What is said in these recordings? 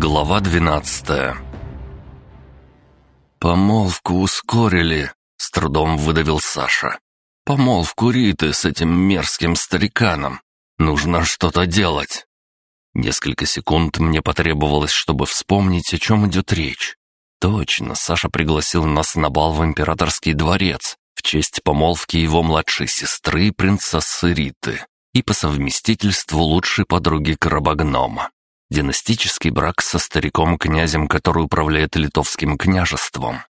Глава двенадцатая «Помолвку ускорили», — с трудом выдавил Саша. «Помолвку Риты с этим мерзким стариканом. Нужно что-то делать». Несколько секунд мне потребовалось, чтобы вспомнить, о чем идет речь. Точно, Саша пригласил нас на бал в императорский дворец в честь помолвки его младшей сестры, принцессы Риты, и по совместительству лучшей подруги Крабогнома. Династический брак со стариком-князем, который управляет литовским княжеством.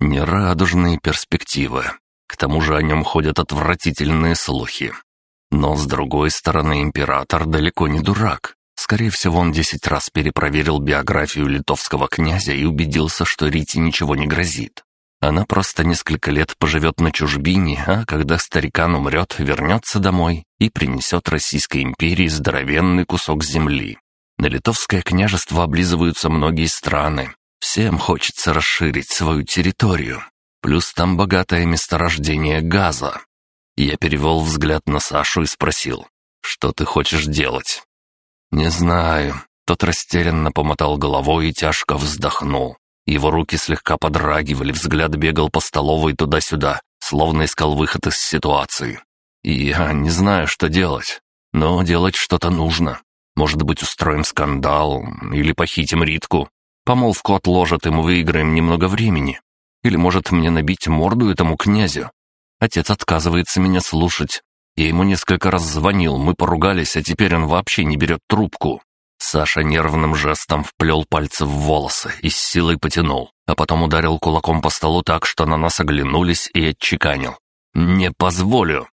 Нерадужные перспективы. К тому же о нем ходят отвратительные слухи. Но, с другой стороны, император далеко не дурак. Скорее всего, он десять раз перепроверил биографию литовского князя и убедился, что Рите ничего не грозит. Она просто несколько лет поживет на чужбине, а когда старикан умрет, вернется домой и принесет Российской империи здоровенный кусок земли. На литовское княжество облизываются многие страны. Всем хочется расширить свою территорию. Плюс там богатое месторождение газа. Я перевел взгляд на Сашу и спросил, что ты хочешь делать? «Не знаю». Тот растерянно помотал головой и тяжко вздохнул. Его руки слегка подрагивали, взгляд бегал по столовой туда-сюда, словно искал выход из ситуации. Я не знаю, что делать. Но делать что-то нужно. Может быть, устроим скандал или похитим Ритку. Помолвку отложат, и мы выиграем немного времени. Или, может, мне набить морду этому князю? Отец отказывается меня слушать. Я ему несколько раз звонил, мы поругались, а теперь он вообще не берет трубку. Саша нервным жестом вплел пальцы в волосы и с силой потянул, а потом ударил кулаком по столу так, что на нас оглянулись и отчеканил. «Не позволю!»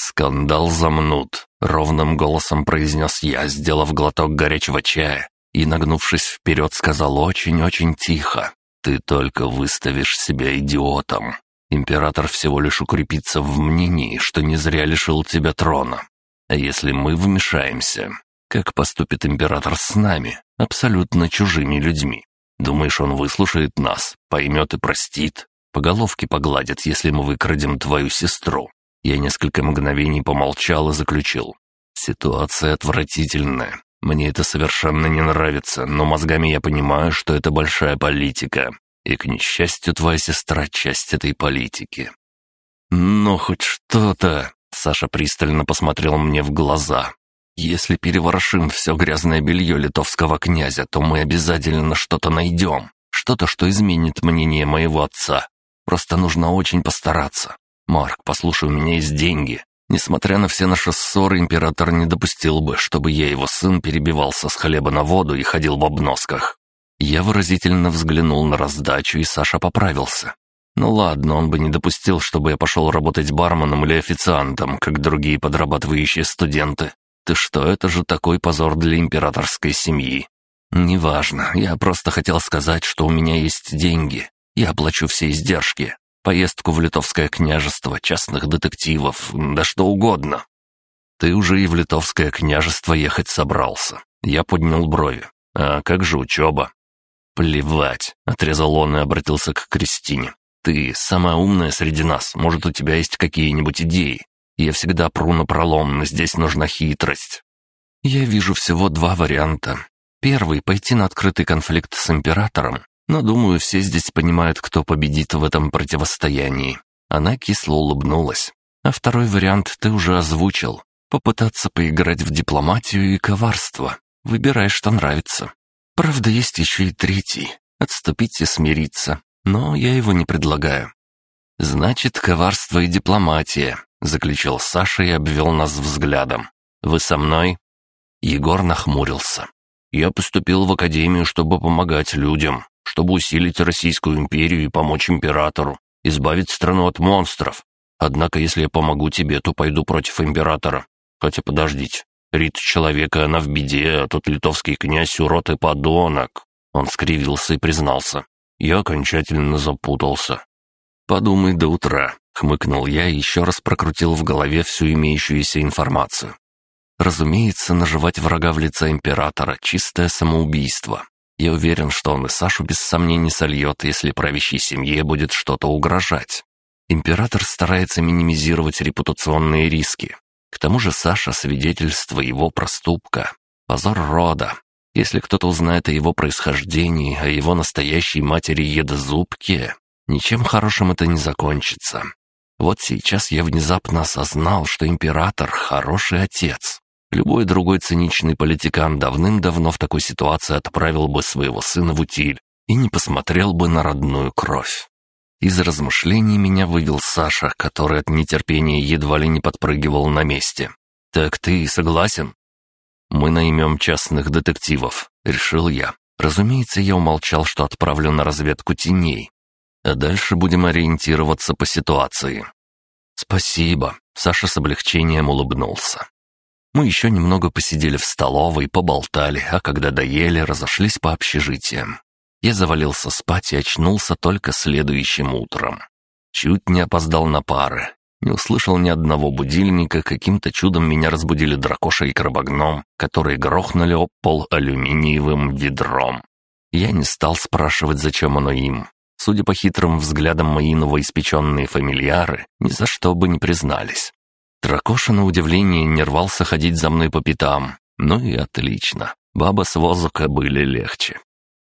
«Скандал замнут», — ровным голосом произнес я, сделав глоток горячего чая, и, нагнувшись вперед, сказал очень-очень тихо. «Ты только выставишь себя идиотом. Император всего лишь укрепится в мнении, что не зря лишил тебя трона. А если мы вмешаемся, как поступит император с нами, абсолютно чужими людьми? Думаешь, он выслушает нас, поймет и простит? По головке погладит, если мы выкрадем твою сестру. Я несколько мгновений помолчал и заключил. Ситуация отвратительная. Мне это совершенно не нравится, но мозгами я понимаю, что это большая политика. И, к несчастью, твоя сестра — часть этой политики. «Ну, хоть что-то...» — Саша пристально посмотрел мне в глаза. «Если переворошим все грязное белье литовского князя, то мы обязательно что-то найдем. Что-то, что изменит мнение моего отца. Просто нужно очень постараться. «Марк, послушай, у меня есть деньги. Несмотря на все наши ссоры, император не допустил бы, чтобы я, его сын, перебивался с хлеба на воду и ходил в обносках». Я выразительно взглянул на раздачу, и Саша поправился. Ну ладно, он бы не допустил, чтобы я пошел работать барменом или официантом, как другие подрабатывающие студенты. Ты что, это же такой позор для императорской семьи. Неважно, я просто хотел сказать, что у меня есть деньги. Я оплачу все издержки поездку в Литовское княжество, частных детективов, да что угодно. Ты уже и в Литовское княжество ехать собрался. Я поднял брови. А как же учеба? Плевать, отрезал он и обратился к Кристине. Ты самая умная среди нас, может, у тебя есть какие-нибудь идеи? Я всегда пру на пролом, но здесь нужна хитрость. Я вижу всего два варианта. Первый — пойти на открытый конфликт с императором, но, думаю, все здесь понимают, кто победит в этом противостоянии. Она кисло улыбнулась. А второй вариант ты уже озвучил. Попытаться поиграть в дипломатию и коварство. Выбирай, что нравится. Правда, есть еще и третий. Отступить и смириться. Но я его не предлагаю. «Значит, коварство и дипломатия», — заключил Саша и обвел нас взглядом. «Вы со мной?» Егор нахмурился. «Я поступил в академию, чтобы помогать людям чтобы усилить Российскую империю и помочь императору, избавить страну от монстров. Однако, если я помогу тебе, то пойду против императора. Хотя подождите, Рит человека, она в беде, а тот литовский князь урод и подонок. Он скривился и признался. Я окончательно запутался. «Подумай до утра», — хмыкнул я и еще раз прокрутил в голове всю имеющуюся информацию. Разумеется, наживать врага в лице императора — чистое самоубийство. Я уверен, что он и Сашу без сомнений сольет, если правящей семье будет что-то угрожать. Император старается минимизировать репутационные риски. К тому же Саша — свидетельство его проступка. Позор рода. Если кто-то узнает о его происхождении, о его настоящей матери едозубке, ничем хорошим это не закончится. Вот сейчас я внезапно осознал, что император — хороший отец. Любой другой циничный политикан давным-давно в такой ситуации отправил бы своего сына в утиль и не посмотрел бы на родную кровь. Из размышлений меня вывел Саша, который от нетерпения едва ли не подпрыгивал на месте. «Так ты согласен?» «Мы наймем частных детективов», — решил я. Разумеется, я умолчал, что отправлю на разведку теней. А дальше будем ориентироваться по ситуации. «Спасибо», — Саша с облегчением улыбнулся. Мы еще немного посидели в столовой, поболтали, а когда доели, разошлись по общежитиям. Я завалился спать и очнулся только следующим утром. Чуть не опоздал на пары. Не услышал ни одного будильника, каким-то чудом меня разбудили дракоша и крабогном, которые грохнули об пол алюминиевым ведром. Я не стал спрашивать, зачем оно им. Судя по хитрым взглядам мои новоиспеченные фамильяры, ни за что бы не признались. Дракоша, на удивление, не рвался ходить за мной по пятам. Ну и отлично. Баба с воздуха были легче.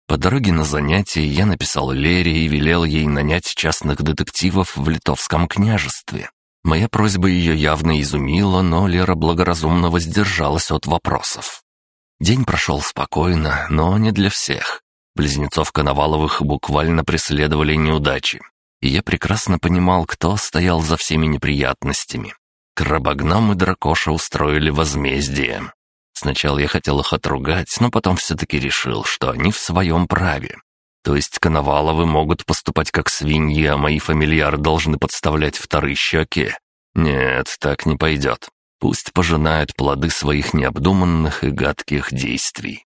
По дороге на занятия я написал Лере и велел ей нанять частных детективов в Литовском княжестве. Моя просьба ее явно изумила, но Лера благоразумно воздержалась от вопросов. День прошел спокойно, но не для всех. Близнецов Коноваловых буквально преследовали неудачи. И я прекрасно понимал, кто стоял за всеми неприятностями. Крабогном и Дракоша устроили возмездие. Сначала я хотел их отругать, но потом все-таки решил, что они в своем праве. То есть Коноваловы могут поступать как свиньи, а мои фамильяры должны подставлять вторые щеки? Нет, так не пойдет. Пусть пожинают плоды своих необдуманных и гадких действий.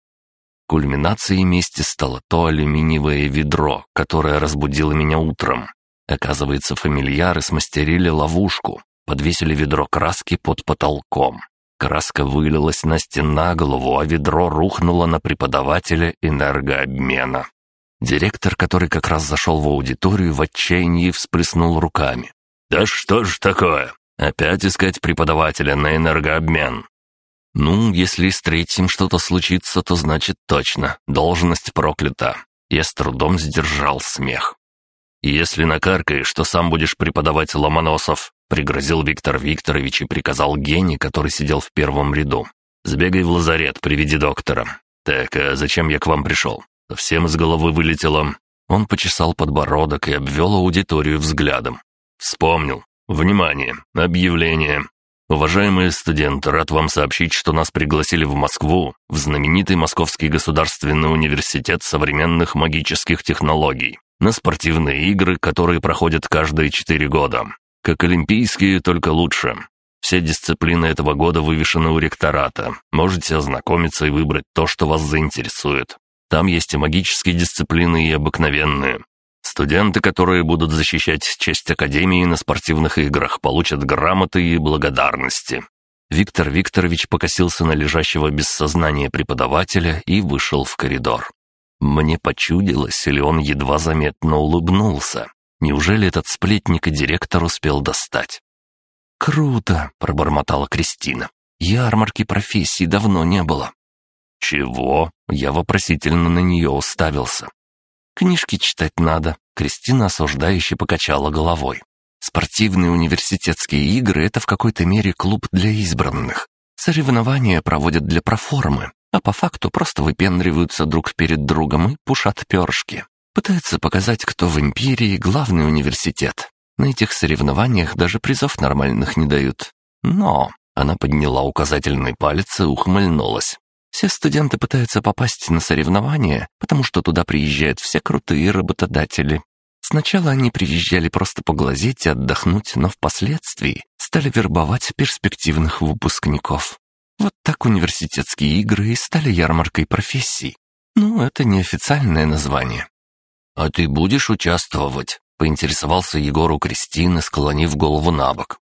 Кульминацией мести стало то алюминиевое ведро, которое разбудило меня утром. Оказывается, фамильяры смастерили ловушку, подвесили ведро краски под потолком. Краска вылилась Насте на голову, а ведро рухнуло на преподавателя энергообмена. Директор, который как раз зашел в аудиторию, в отчаянии всплеснул руками. «Да что ж такое? Опять искать преподавателя на энергообмен?» «Ну, если с третьим что-то случится, то значит точно. Должность проклята». Я с трудом сдержал смех. «Если накаркаешь, то сам будешь преподавать Ломоносов», Пригрозил Виктор Викторович и приказал Гене, который сидел в первом ряду. «Сбегай в лазарет, приведи доктора». «Так, а зачем я к вам пришел?» Совсем из головы вылетело. Он почесал подбородок и обвел аудиторию взглядом. «Вспомнил. Внимание! Объявление! Уважаемые студенты, рад вам сообщить, что нас пригласили в Москву, в знаменитый Московский государственный университет современных магических технологий, на спортивные игры, которые проходят каждые четыре года. Как олимпийские, только лучше. Все дисциплины этого года вывешены у ректората. Можете ознакомиться и выбрать то, что вас заинтересует. Там есть и магические дисциплины, и обыкновенные. Студенты, которые будут защищать честь Академии на спортивных играх, получат грамоты и благодарности. Виктор Викторович покосился на лежащего без сознания преподавателя и вышел в коридор. Мне почудилось, или он едва заметно улыбнулся. Неужели этот сплетник и директор успел достать? «Круто!» — пробормотала Кристина. «Ярмарки профессий давно не было». «Чего?» — я вопросительно на нее уставился. «Книжки читать надо», — Кристина осуждающе покачала головой. «Спортивные университетские игры — это в какой-то мере клуб для избранных. Соревнования проводят для проформы, а по факту просто выпендриваются друг перед другом и пушат перышки. Пытаются показать, кто в империи главный университет. На этих соревнованиях даже призов нормальных не дают. Но она подняла указательный палец и ухмыльнулась. Все студенты пытаются попасть на соревнования, потому что туда приезжают все крутые работодатели. Сначала они приезжали просто поглазеть и отдохнуть, но впоследствии стали вербовать перспективных выпускников. Вот так университетские игры и стали ярмаркой профессий. Ну, это неофициальное название. «А ты будешь участвовать?» — поинтересовался Егор у Кристины, склонив голову на бок.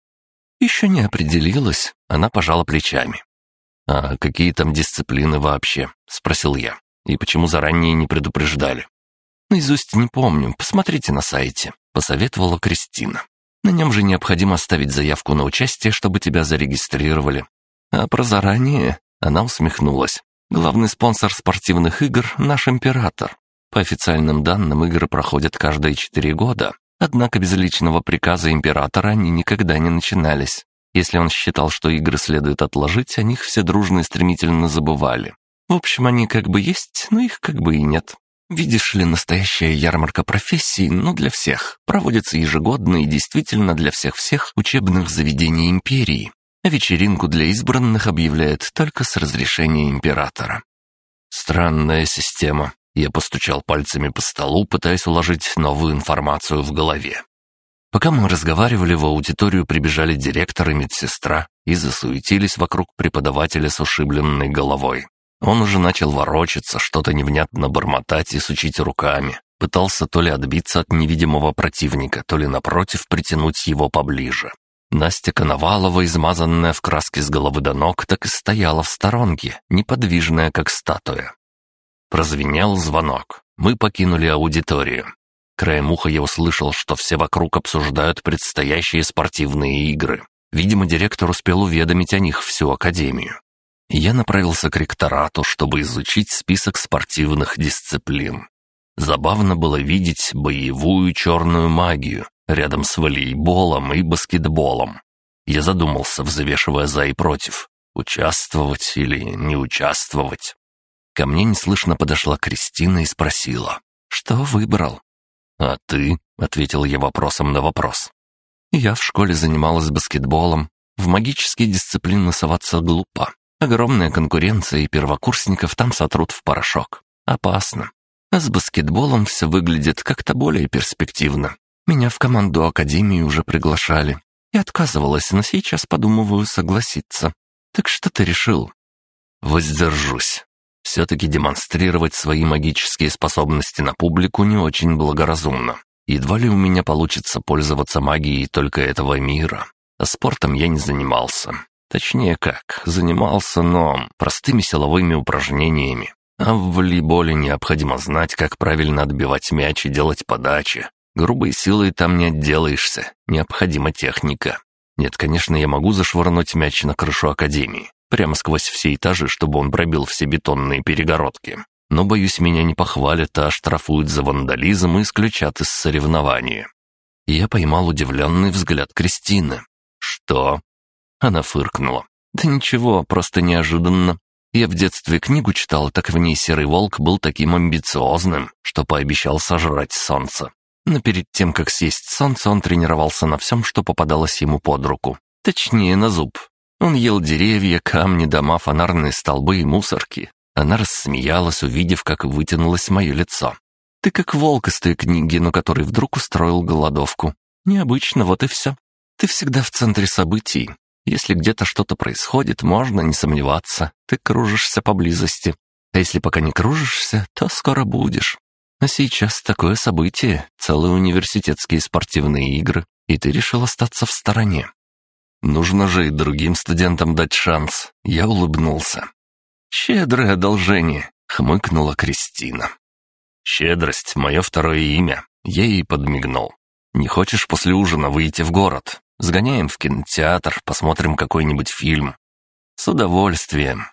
«Еще не определилась», — она пожала плечами. «А какие там дисциплины вообще?» — спросил я. «И почему заранее не предупреждали?» «Наизусть не помню, посмотрите на сайте», — посоветовала Кристина. «На нем же необходимо оставить заявку на участие, чтобы тебя зарегистрировали. А про заранее...» — она усмехнулась. Главный спонсор спортивных игр — наш император. По официальным данным, игры проходят каждые четыре года, однако без личного приказа императора они никогда не начинались. Если он считал, что игры следует отложить, о них все дружно и стремительно забывали. В общем, они как бы есть, но их как бы и нет. Видишь ли, настоящая ярмарка профессий, ну для всех, проводится ежегодно и действительно для всех-всех учебных заведений империи. А вечеринку для избранных объявляют только с разрешения императора. Странная система. Я постучал пальцами по столу, пытаясь уложить новую информацию в голове. Пока мы разговаривали, в аудиторию прибежали директор и медсестра и засуетились вокруг преподавателя с ушибленной головой. Он уже начал ворочаться, что-то невнятно бормотать и сучить руками. Пытался то ли отбиться от невидимого противника, то ли напротив притянуть его поближе. Настя Коновалова, измазанная в краске с головы до ног, так и стояла в сторонке, неподвижная, как статуя. Прозвенел звонок. Мы покинули аудиторию. Краем уха я услышал, что все вокруг обсуждают предстоящие спортивные игры. Видимо, директор успел уведомить о них всю академию. Я направился к ректорату, чтобы изучить список спортивных дисциплин. Забавно было видеть боевую черную магию рядом с волейболом и баскетболом. Я задумался, взвешивая за и против, участвовать или не участвовать. Ко мне неслышно подошла Кристина и спросила, что выбрал. «А ты?» — ответил я вопросом на вопрос. «Я в школе занималась баскетболом. В магические дисциплины соваться глупо. Огромная конкуренция, и первокурсников там сотрут в порошок. Опасно. А с баскетболом все выглядит как-то более перспективно. Меня в команду Академии уже приглашали. Я отказывалась, но сейчас подумываю согласиться. Так что ты решил?» «Воздержусь. Все-таки демонстрировать свои магические способности на публику не очень благоразумно. Едва ли у меня получится пользоваться магией только этого мира. А спортом я не занимался. Точнее как, занимался, но простыми силовыми упражнениями. А в волейболе необходимо знать, как правильно отбивать мяч и делать подачи. Грубой силой там не отделаешься, необходима техника. Нет, конечно, я могу зашвырнуть мяч на крышу академии, прямо сквозь все этажи, чтобы он пробил все бетонные перегородки. Но, боюсь, меня не похвалят, а оштрафуют за вандализм и исключат из соревнования. Я поймал удивленный взгляд Кристины. «Что?» Она фыркнула. «Да ничего, просто неожиданно. Я в детстве книгу читал, так в ней серый волк был таким амбициозным, что пообещал сожрать солнце. Но перед тем, как съесть солнце, он тренировался на всем, что попадалось ему под руку. Точнее, на зуб. Он ел деревья, камни, дома, фонарные столбы и мусорки. Она рассмеялась, увидев, как вытянулось мое лицо. «Ты как волк из той книги, но который вдруг устроил голодовку. Необычно, вот и все. Ты всегда в центре событий. Если где-то что-то происходит, можно не сомневаться. Ты кружишься поблизости. А если пока не кружишься, то скоро будешь. А сейчас такое событие, целые университетские спортивные игры, и ты решил остаться в стороне. Нужно же и другим студентам дать шанс. Я улыбнулся. «Щедрое одолжение», — хмыкнула Кристина. «Щедрость — мое второе имя». Я ей подмигнул. «Не хочешь после ужина выйти в город? Сгоняем в кинотеатр, посмотрим какой-нибудь фильм». «С удовольствием».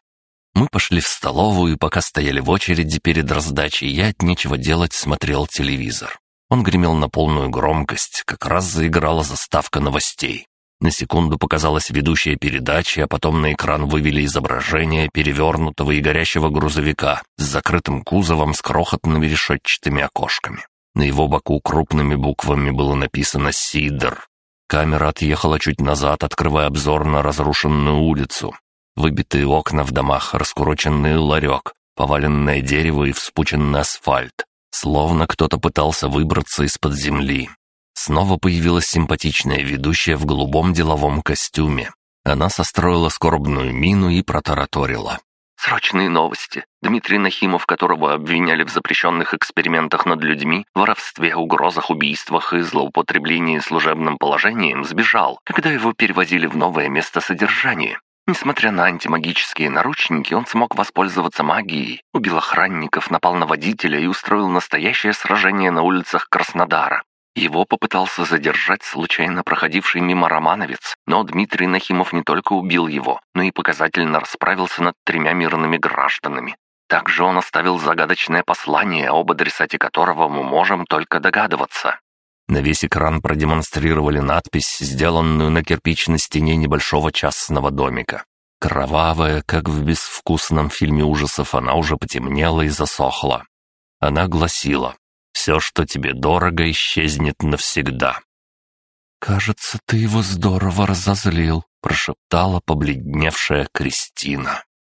Мы пошли в столовую, и пока стояли в очереди перед раздачей, я от нечего делать смотрел телевизор. Он гремел на полную громкость, как раз заиграла заставка новостей. На секунду показалась ведущая передачи, а потом на экран вывели изображение перевернутого и горящего грузовика с закрытым кузовом с крохотными решетчатыми окошками. На его боку крупными буквами было написано «Сидор». Камера отъехала чуть назад, открывая обзор на разрушенную улицу. Выбитые окна в домах, раскуроченный ларек, поваленное дерево и вспученный асфальт. Словно кто-то пытался выбраться из-под земли. Снова появилась симпатичная ведущая в голубом деловом костюме. Она состроила скорбную мину и протараторила. «Срочные новости. Дмитрий Нахимов, которого обвиняли в запрещенных экспериментах над людьми, воровстве, угрозах, убийствах и злоупотреблении служебным положением, сбежал, когда его перевозили в новое место содержания. Несмотря на антимагические наручники, он смог воспользоваться магией, убил охранников, напал на водителя и устроил настоящее сражение на улицах Краснодара. Его попытался задержать случайно проходивший мимо романовец, но Дмитрий Нахимов не только убил его, но и показательно расправился над тремя мирными гражданами. Также он оставил загадочное послание, об адресате которого мы можем только догадываться. На весь экран продемонстрировали надпись, сделанную на кирпичной стене небольшого частного домика. Кровавая, как в безвкусном фильме ужасов, она уже потемнела и засохла. Она гласила «Все, что тебе дорого, исчезнет навсегда». «Кажется, ты его здорово разозлил», — прошептала побледневшая Кристина.